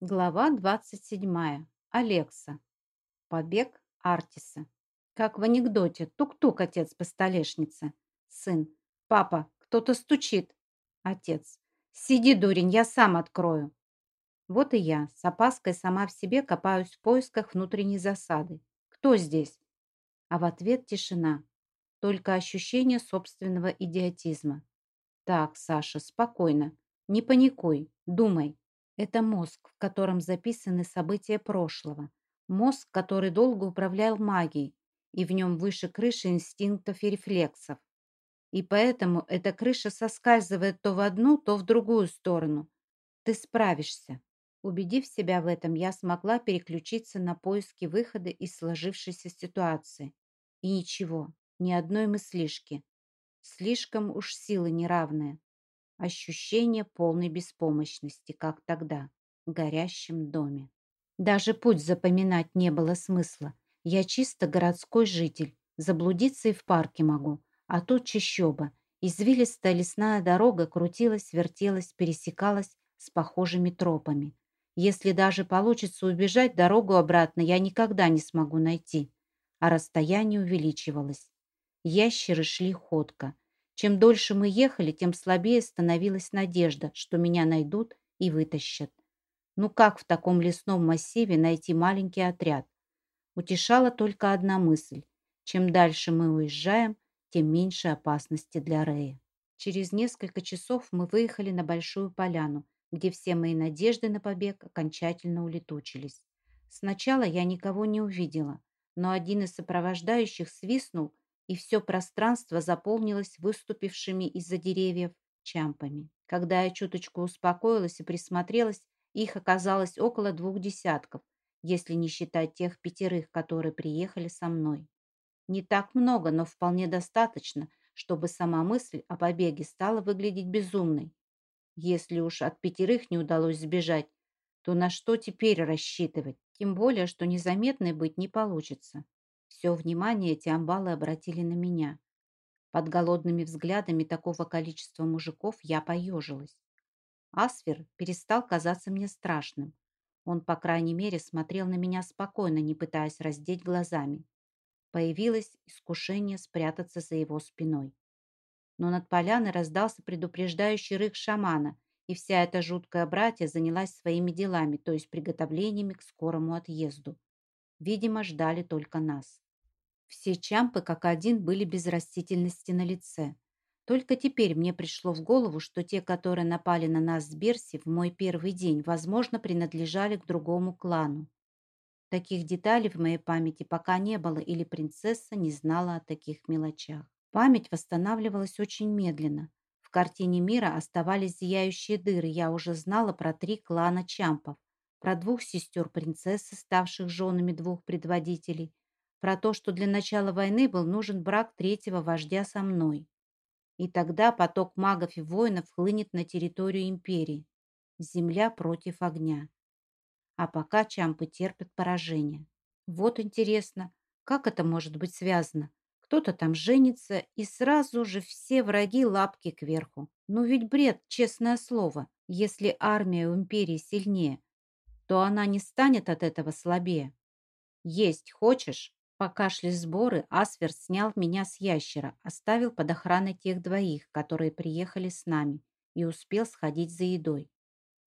Глава 27. Алекса. Побег Артиса. Как в анекдоте. Тук-тук, отец по столешнице. Сын. Папа, кто-то стучит. Отец. Сиди, дурень, я сам открою. Вот и я, с опаской сама в себе копаюсь в поисках внутренней засады. Кто здесь? А в ответ тишина. Только ощущение собственного идиотизма. Так, Саша, спокойно. Не паникуй, думай. Это мозг, в котором записаны события прошлого. Мозг, который долго управлял магией, и в нем выше крыши инстинктов и рефлексов. И поэтому эта крыша соскальзывает то в одну, то в другую сторону. Ты справишься. Убедив себя в этом, я смогла переключиться на поиски выхода из сложившейся ситуации. И ничего, ни одной мыслишки. Слишком уж силы неравные. Ощущение полной беспомощности, как тогда, в горящем доме. Даже путь запоминать не было смысла. Я чисто городской житель. Заблудиться и в парке могу. А тут чащоба. Извилистая лесная дорога крутилась, вертелась, пересекалась с похожими тропами. Если даже получится убежать, дорогу обратно я никогда не смогу найти. А расстояние увеличивалось. Ящеры шли ходко. Чем дольше мы ехали, тем слабее становилась надежда, что меня найдут и вытащат. Ну как в таком лесном массиве найти маленький отряд? Утешала только одна мысль. Чем дальше мы уезжаем, тем меньше опасности для Рэя. Через несколько часов мы выехали на Большую Поляну, где все мои надежды на побег окончательно улетучились. Сначала я никого не увидела, но один из сопровождающих свистнул и все пространство заполнилось выступившими из-за деревьев чампами. Когда я чуточку успокоилась и присмотрелась, их оказалось около двух десятков, если не считать тех пятерых, которые приехали со мной. Не так много, но вполне достаточно, чтобы сама мысль о побеге стала выглядеть безумной. Если уж от пятерых не удалось сбежать, то на что теперь рассчитывать? Тем более, что незаметной быть не получится. Все внимание эти амбалы обратили на меня. Под голодными взглядами такого количества мужиков я поежилась. Асфер перестал казаться мне страшным. Он, по крайней мере, смотрел на меня спокойно, не пытаясь раздеть глазами. Появилось искушение спрятаться за его спиной. Но над поляной раздался предупреждающий рык шамана, и вся эта жуткая братья занялась своими делами, то есть приготовлениями к скорому отъезду. Видимо, ждали только нас. Все чампы как один были без растительности на лице. Только теперь мне пришло в голову, что те, которые напали на нас с Берси в мой первый день, возможно, принадлежали к другому клану. Таких деталей в моей памяти пока не было, или принцесса не знала о таких мелочах. Память восстанавливалась очень медленно. В картине мира оставались зияющие дыры. Я уже знала про три клана Чампов, про двух сестер принцессы, ставших женами двух предводителей, про то, что для начала войны был нужен брак третьего вождя со мной. И тогда поток магов и воинов хлынет на территорию империи. Земля против огня. А пока чампы терпят поражение. Вот интересно, как это может быть связано? Кто-то там женится, и сразу же все враги лапки кверху. Ну ведь бред, честное слово. Если армия у империи сильнее, то она не станет от этого слабее. Есть хочешь? Пока шли сборы, Асверт снял меня с ящера, оставил под охраной тех двоих, которые приехали с нами, и успел сходить за едой.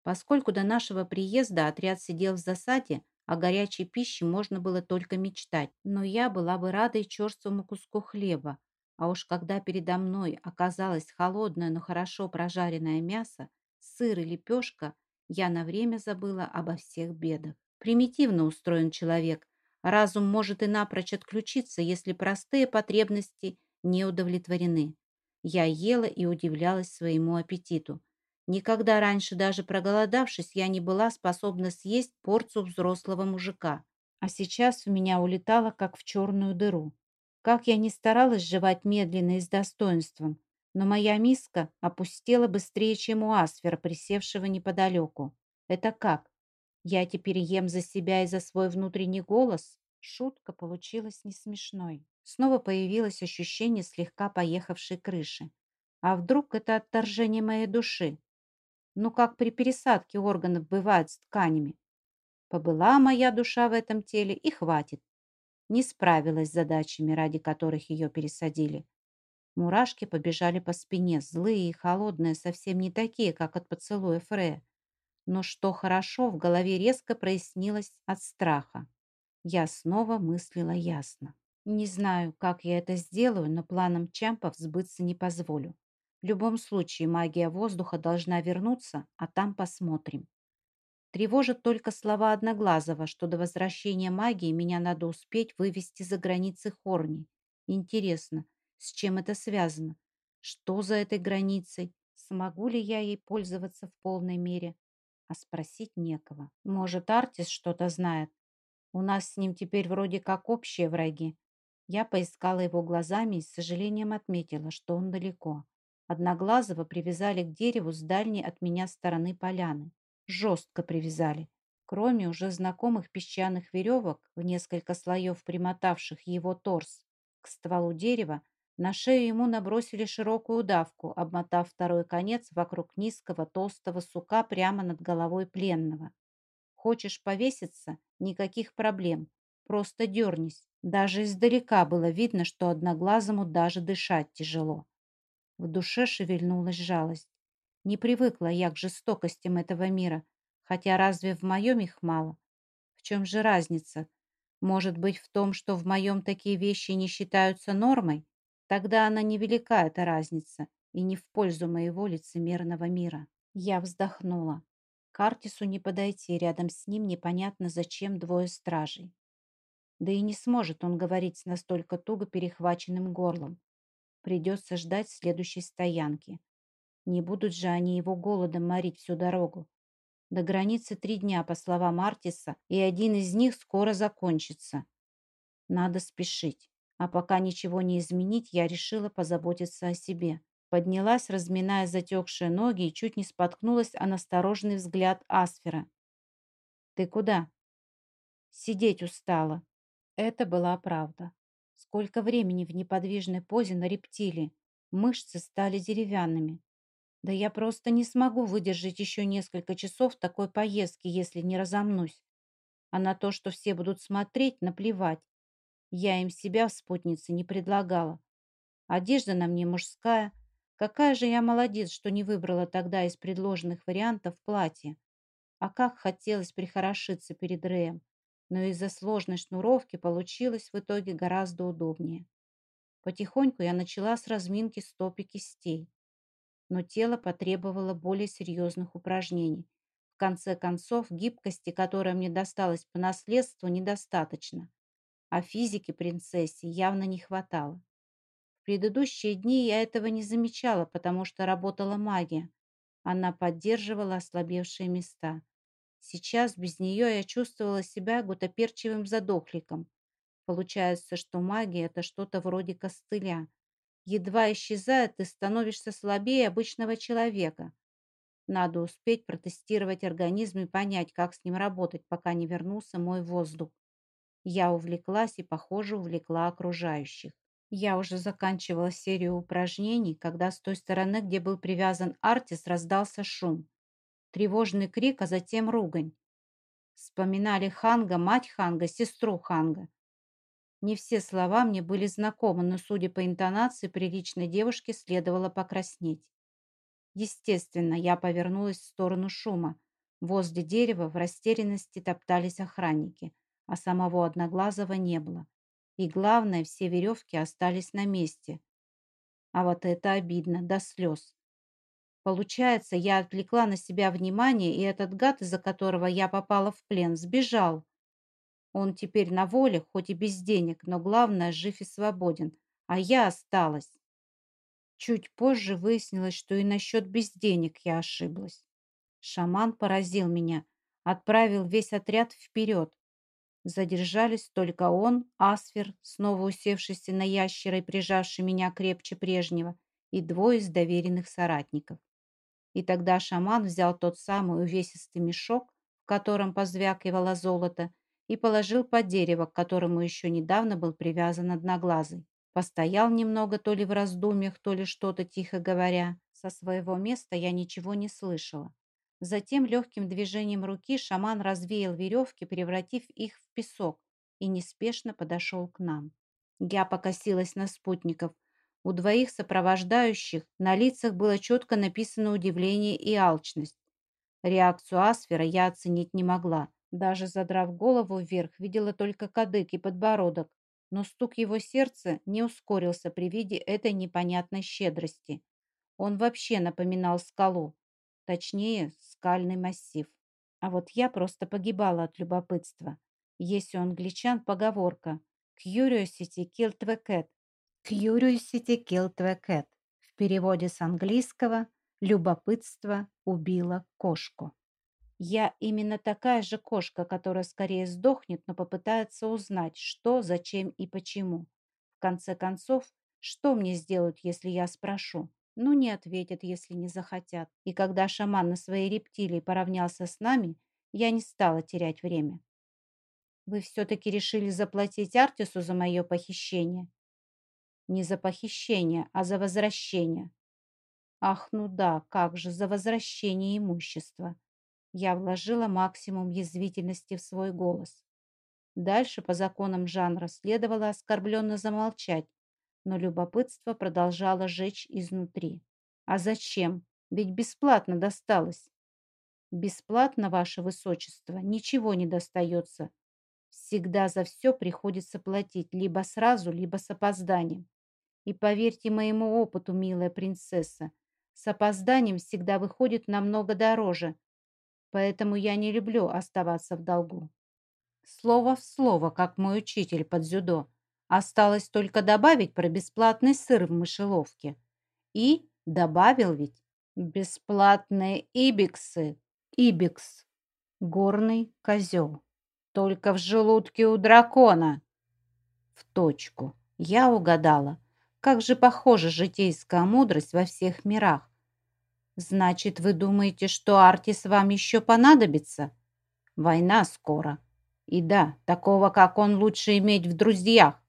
Поскольку до нашего приезда отряд сидел в засаде, о горячей пище можно было только мечтать, но я была бы рада и черствому куску хлеба, а уж когда передо мной оказалось холодное, но хорошо прожаренное мясо, сыр и лепешка, я на время забыла обо всех бедах. Примитивно устроен человек, Разум может и напрочь отключиться, если простые потребности не удовлетворены. Я ела и удивлялась своему аппетиту. Никогда раньше, даже проголодавшись, я не была способна съесть порцию взрослого мужика. А сейчас у меня улетало, как в черную дыру. Как я ни старалась жевать медленно и с достоинством, но моя миска опустела быстрее, чем у Асфера, присевшего неподалеку. Это как? Я теперь ем за себя и за свой внутренний голос? Шутка получилась не смешной. Снова появилось ощущение слегка поехавшей крыши. А вдруг это отторжение моей души? Ну, как при пересадке органов бывает с тканями. Побыла моя душа в этом теле и хватит. Не справилась с задачами, ради которых ее пересадили. Мурашки побежали по спине, злые и холодные, совсем не такие, как от поцелуя Фрея. Но что хорошо, в голове резко прояснилось от страха. Я снова мыслила ясно. Не знаю, как я это сделаю, но планам Чампов сбыться не позволю. В любом случае магия воздуха должна вернуться, а там посмотрим. Тревожат только слова Одноглазого, что до возвращения магии меня надо успеть вывести за границы Хорни. Интересно, с чем это связано? Что за этой границей? Смогу ли я ей пользоваться в полной мере? А спросить некого. Может, Артис что-то знает? У нас с ним теперь вроде как общие враги. Я поискала его глазами и с сожалением отметила, что он далеко. Одноглазого привязали к дереву с дальней от меня стороны поляны жестко привязали. Кроме уже знакомых песчаных веревок, в несколько слоев примотавших его торс к стволу дерева, на шею ему набросили широкую удавку, обмотав второй конец вокруг низкого толстого сука прямо над головой пленного. Хочешь повеситься? Никаких проблем. Просто дернись. Даже издалека было видно, что одноглазому даже дышать тяжело. В душе шевельнулась жалость. Не привыкла я к жестокостям этого мира, хотя разве в моем их мало? В чем же разница? Может быть, в том, что в моем такие вещи не считаются нормой? Тогда она невелика, эта разница, и не в пользу моего лицемерного мира. Я вздохнула. К Артису не подойти, рядом с ним непонятно зачем двое стражей. Да и не сможет он говорить с настолько туго перехваченным горлом. Придется ждать следующей стоянки. Не будут же они его голодом морить всю дорогу. До границы три дня, по словам Артиса, и один из них скоро закончится. Надо спешить. А пока ничего не изменить, я решила позаботиться о себе. Поднялась, разминая затекшие ноги, и чуть не споткнулась о настороженный взгляд Асфера. «Ты куда?» «Сидеть устала». Это была правда. Сколько времени в неподвижной позе на рептилии. Мышцы стали деревянными. Да я просто не смогу выдержать еще несколько часов такой поездки, если не разомнусь. А на то, что все будут смотреть, наплевать. Я им себя в спутнице не предлагала. Одежда на мне мужская. Какая же я молодец, что не выбрала тогда из предложенных вариантов платье. А как хотелось прихорошиться перед Рэем. Но из-за сложной шнуровки получилось в итоге гораздо удобнее. Потихоньку я начала с разминки стоп и кистей но тело потребовало более серьезных упражнений. В конце концов, гибкости, которая мне досталась по наследству, недостаточно, а физики принцессе явно не хватало. В предыдущие дни я этого не замечала, потому что работала магия. Она поддерживала ослабевшие места. Сейчас без нее я чувствовала себя гутоперчивым задохликом. Получается, что магия – это что-то вроде костыля – едва исчезает, ты становишься слабее обычного человека. Надо успеть протестировать организм и понять, как с ним работать, пока не вернулся мой воздух. Я увлеклась и, похоже, увлекла окружающих. Я уже заканчивала серию упражнений, когда с той стороны, где был привязан Артис, раздался шум. Тревожный крик, а затем ругань. Вспоминали Ханга, мать Ханга, сестру Ханга. Не все слова мне были знакомы, но, судя по интонации, приличной девушке следовало покраснеть. Естественно, я повернулась в сторону шума. Возле дерева в растерянности топтались охранники, а самого Одноглазого не было. И главное, все веревки остались на месте. А вот это обидно, до слез. Получается, я отвлекла на себя внимание, и этот гад, из-за которого я попала в плен, сбежал. Он теперь на воле, хоть и без денег, но главное, жив и свободен. А я осталась. Чуть позже выяснилось, что и насчет без денег я ошиблась. Шаман поразил меня, отправил весь отряд вперед. Задержались только он, Асфер, снова усевшийся на ящера и прижавший меня крепче прежнего, и двое из доверенных соратников. И тогда шаман взял тот самый увесистый мешок, в котором позвякивало золото, и положил под дерево, к которому еще недавно был привязан одноглазый. Постоял немного то ли в раздумьях, то ли что-то тихо говоря. Со своего места я ничего не слышала. Затем легким движением руки шаман развеял веревки, превратив их в песок, и неспешно подошел к нам. Я покосилась на спутников. У двоих сопровождающих на лицах было четко написано удивление и алчность. Реакцию Асфера я оценить не могла. Даже задрав голову вверх, видела только кадык и подбородок, но стук его сердца не ускорился при виде этой непонятной щедрости. Он вообще напоминал скалу, точнее, скальный массив. А вот я просто погибала от любопытства. Есть у англичан поговорка «Curiosity killed the cat». «Curiosity killed the cat» в переводе с английского «любопытство убило кошку». Я именно такая же кошка, которая скорее сдохнет, но попытается узнать, что, зачем и почему. В конце концов, что мне сделают, если я спрошу? Ну, не ответят, если не захотят. И когда шаман на своей рептилии поравнялся с нами, я не стала терять время. Вы все-таки решили заплатить Артису за мое похищение? Не за похищение, а за возвращение. Ах, ну да, как же, за возвращение имущества. Я вложила максимум язвительности в свой голос. Дальше по законам жанра следовало оскорбленно замолчать, но любопытство продолжало жечь изнутри. А зачем? Ведь бесплатно досталось. Бесплатно, ваше высочество, ничего не достается. Всегда за все приходится платить, либо сразу, либо с опозданием. И поверьте моему опыту, милая принцесса, с опозданием всегда выходит намного дороже, поэтому я не люблю оставаться в долгу. Слово в слово, как мой учитель под дзюдо. Осталось только добавить про бесплатный сыр в мышеловке. И добавил ведь бесплатные ибиксы. Ибикс. Горный козел. Только в желудке у дракона. В точку. Я угадала. Как же похожа житейская мудрость во всех мирах. Значит, вы думаете, что Артис вам еще понадобится? Война скоро. И да, такого, как он, лучше иметь в друзьях.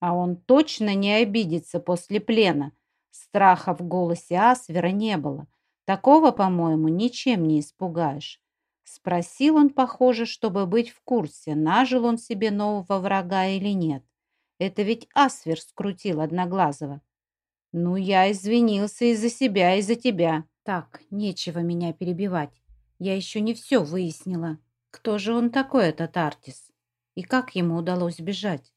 А он точно не обидится после плена. Страха в голосе Асвера не было. Такого, по-моему, ничем не испугаешь. Спросил он, похоже, чтобы быть в курсе, нажил он себе нового врага или нет. Это ведь Асвер скрутил Одноглазого. Ну, я извинился и за себя, и за тебя. Так, нечего меня перебивать. Я еще не все выяснила. Кто же он такой, этот Артис? И как ему удалось бежать?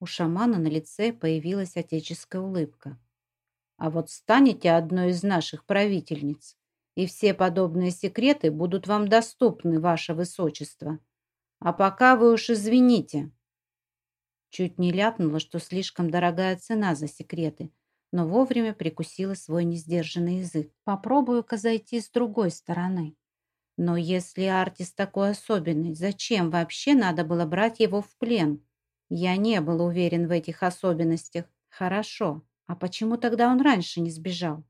У шамана на лице появилась отеческая улыбка. А вот станете одной из наших правительниц, и все подобные секреты будут вам доступны, ваше высочество. А пока вы уж извините. Чуть не ляпнула, что слишком дорогая цена за секреты, но вовремя прикусила свой несдержанный язык. Попробую-ка зайти с другой стороны. Но если артист такой особенный, зачем вообще надо было брать его в плен? Я не был уверен в этих особенностях. Хорошо. А почему тогда он раньше не сбежал?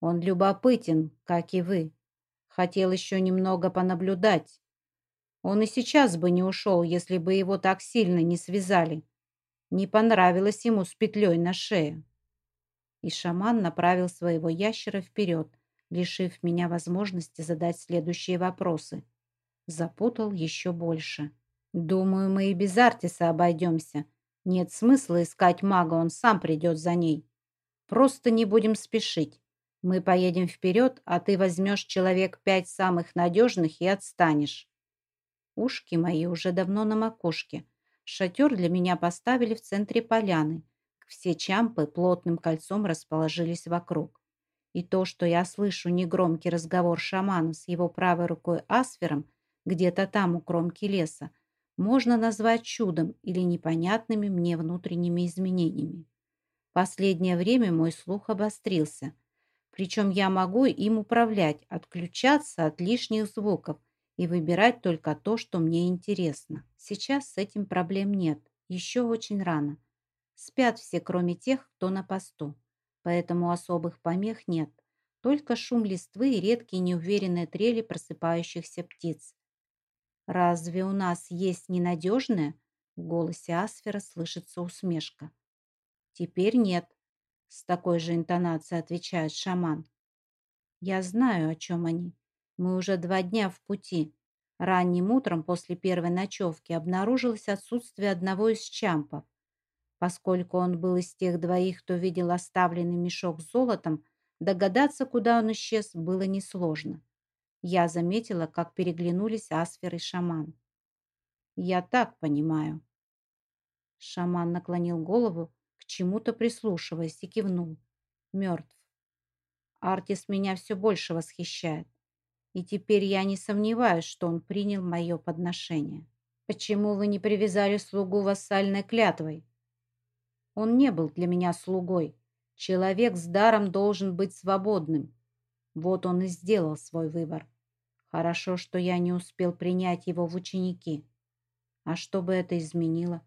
Он любопытен, как и вы. Хотел еще немного понаблюдать. Он и сейчас бы не ушел, если бы его так сильно не связали. Не понравилось ему с петлей на шее. И шаман направил своего ящера вперед, лишив меня возможности задать следующие вопросы. Запутал еще больше. Думаю, мы и без Артиса обойдемся. Нет смысла искать мага, он сам придет за ней. Просто не будем спешить. Мы поедем вперед, а ты возьмешь человек пять самых надежных и отстанешь. Ушки мои уже давно на макушке. Шатер для меня поставили в центре поляны. Все чампы плотным кольцом расположились вокруг. И то, что я слышу негромкий разговор шамана с его правой рукой Асфером, где-то там у кромки леса, можно назвать чудом или непонятными мне внутренними изменениями. Последнее время мой слух обострился, причем я могу им управлять, отключаться от лишних звуков и выбирать только то, что мне интересно. Сейчас с этим проблем нет, еще очень рано. Спят все, кроме тех, кто на посту, поэтому особых помех нет, только шум листвы и редкие неуверенные трели просыпающихся птиц. «Разве у нас есть ненадежные?» В голосе Асфера слышится усмешка. «Теперь нет», — с такой же интонацией отвечает шаман. «Я знаю, о чем они. Мы уже два дня в пути. Ранним утром после первой ночевки обнаружилось отсутствие одного из чампов. Поскольку он был из тех двоих, кто видел оставленный мешок с золотом, догадаться, куда он исчез, было несложно. Я заметила, как переглянулись Асфер и шаман. «Я так понимаю». Шаман наклонил голову, к чему-то прислушиваясь, и кивнул. Мертв. Артис меня все больше восхищает. И теперь я не сомневаюсь, что он принял мое подношение. Почему вы не привязали слугу вассальной клятвой? Он не был для меня слугой. Человек с даром должен быть свободным. Вот он и сделал свой выбор. Хорошо, что я не успел принять его в ученики. А что бы это изменило?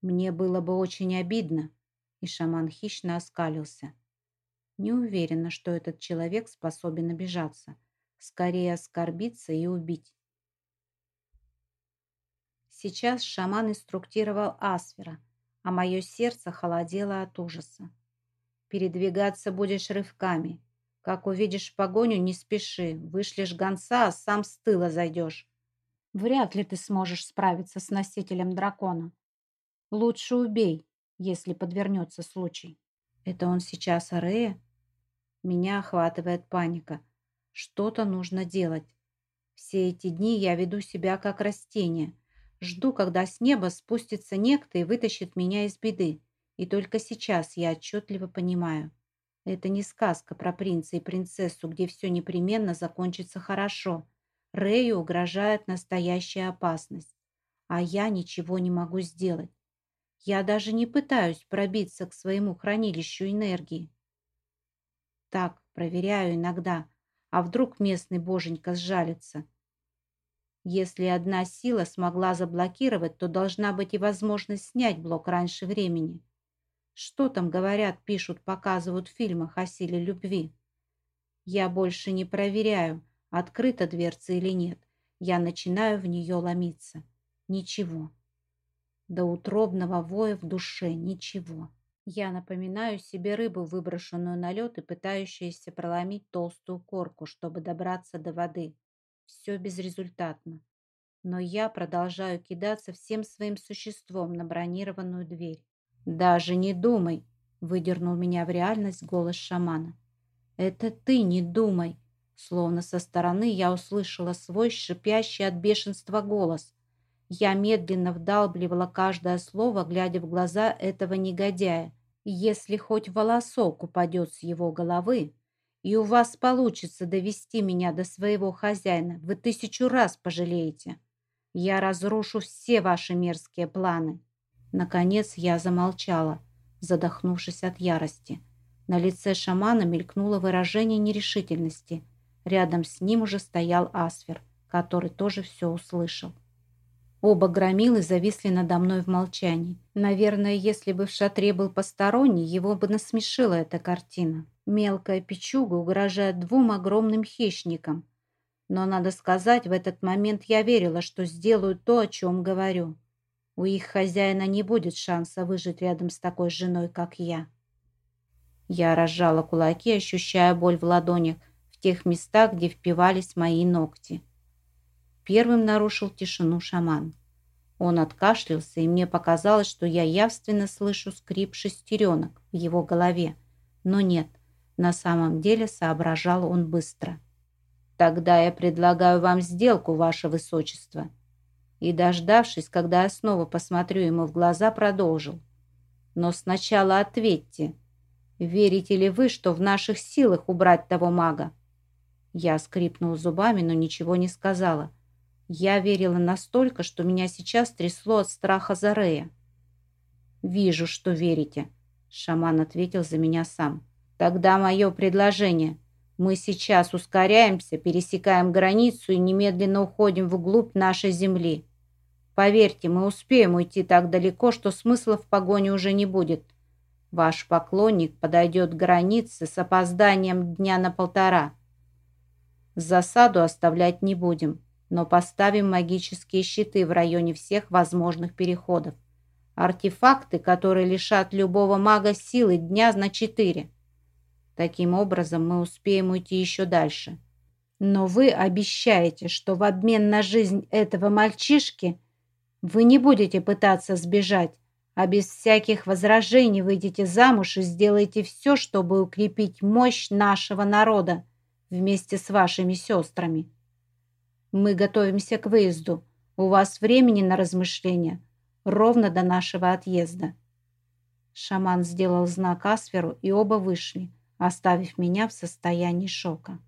Мне было бы очень обидно, и шаман хищно оскалился. Не уверена, что этот человек способен обижаться скорее оскорбиться и убить. Сейчас шаман инструктировал Асфера, а мое сердце холодело от ужаса. Передвигаться будешь рывками. Как увидишь погоню, не спеши. Вышлешь гонца, а сам с тыла зайдешь. Вряд ли ты сможешь справиться с носителем дракона. Лучше убей, если подвернется случай. Это он сейчас Арея? Меня охватывает паника. Что-то нужно делать. Все эти дни я веду себя как растение. Жду, когда с неба спустится некто и вытащит меня из беды. И только сейчас я отчетливо понимаю. Это не сказка про принца и принцессу, где все непременно закончится хорошо. Рэю угрожает настоящая опасность. А я ничего не могу сделать. Я даже не пытаюсь пробиться к своему хранилищу энергии. Так, проверяю иногда, а вдруг местный боженька сжалится? Если одна сила смогла заблокировать, то должна быть и возможность снять блок раньше времени. Что там говорят, пишут, показывают в фильмах о силе любви? Я больше не проверяю, открыта дверца или нет. Я начинаю в нее ломиться. Ничего. До утробного воя в душе ничего. Я напоминаю себе рыбу, выброшенную на лед и пытающуюся проломить толстую корку, чтобы добраться до воды. Все безрезультатно. Но я продолжаю кидаться всем своим существом на бронированную дверь. «Даже не думай!» — выдернул меня в реальность голос шамана. «Это ты не думай!» Словно со стороны я услышала свой шипящий от бешенства голос. Я медленно вдалбливала каждое слово, глядя в глаза этого негодяя. Если хоть волосок упадет с его головы, и у вас получится довести меня до своего хозяина, вы тысячу раз пожалеете. Я разрушу все ваши мерзкие планы. Наконец я замолчала, задохнувшись от ярости. На лице шамана мелькнуло выражение нерешительности. Рядом с ним уже стоял Асфер, который тоже все услышал. Оба громилы зависли надо мной в молчании. Наверное, если бы в шатре был посторонний, его бы насмешила эта картина. Мелкая печуга угрожает двум огромным хищникам. Но, надо сказать, в этот момент я верила, что сделаю то, о чем говорю. У их хозяина не будет шанса выжить рядом с такой женой, как я. Я разжала кулаки, ощущая боль в ладонях, в тех местах, где впивались мои ногти. Первым нарушил тишину шаман. Он откашлялся, и мне показалось, что я явственно слышу скрип шестеренок в его голове. Но нет, на самом деле соображал он быстро. «Тогда я предлагаю вам сделку, ваше высочество». И, дождавшись, когда я снова посмотрю ему в глаза, продолжил. «Но сначала ответьте, верите ли вы, что в наших силах убрать того мага?» Я скрипнул зубами, но ничего не сказала. Я верила настолько, что меня сейчас трясло от страха за Рея. «Вижу, что верите», — шаман ответил за меня сам. «Тогда мое предложение. Мы сейчас ускоряемся, пересекаем границу и немедленно уходим вглубь нашей земли. Поверьте, мы успеем уйти так далеко, что смысла в погоне уже не будет. Ваш поклонник подойдет к границе с опозданием дня на полтора. Засаду оставлять не будем но поставим магические щиты в районе всех возможных переходов. Артефакты, которые лишат любого мага силы дня на четыре. Таким образом мы успеем уйти еще дальше. Но вы обещаете, что в обмен на жизнь этого мальчишки вы не будете пытаться сбежать, а без всяких возражений выйдете замуж и сделаете все, чтобы укрепить мощь нашего народа вместе с вашими сестрами. Мы готовимся к выезду. У вас времени на размышления ровно до нашего отъезда. Шаман сделал знак Асферу, и оба вышли, оставив меня в состоянии шока.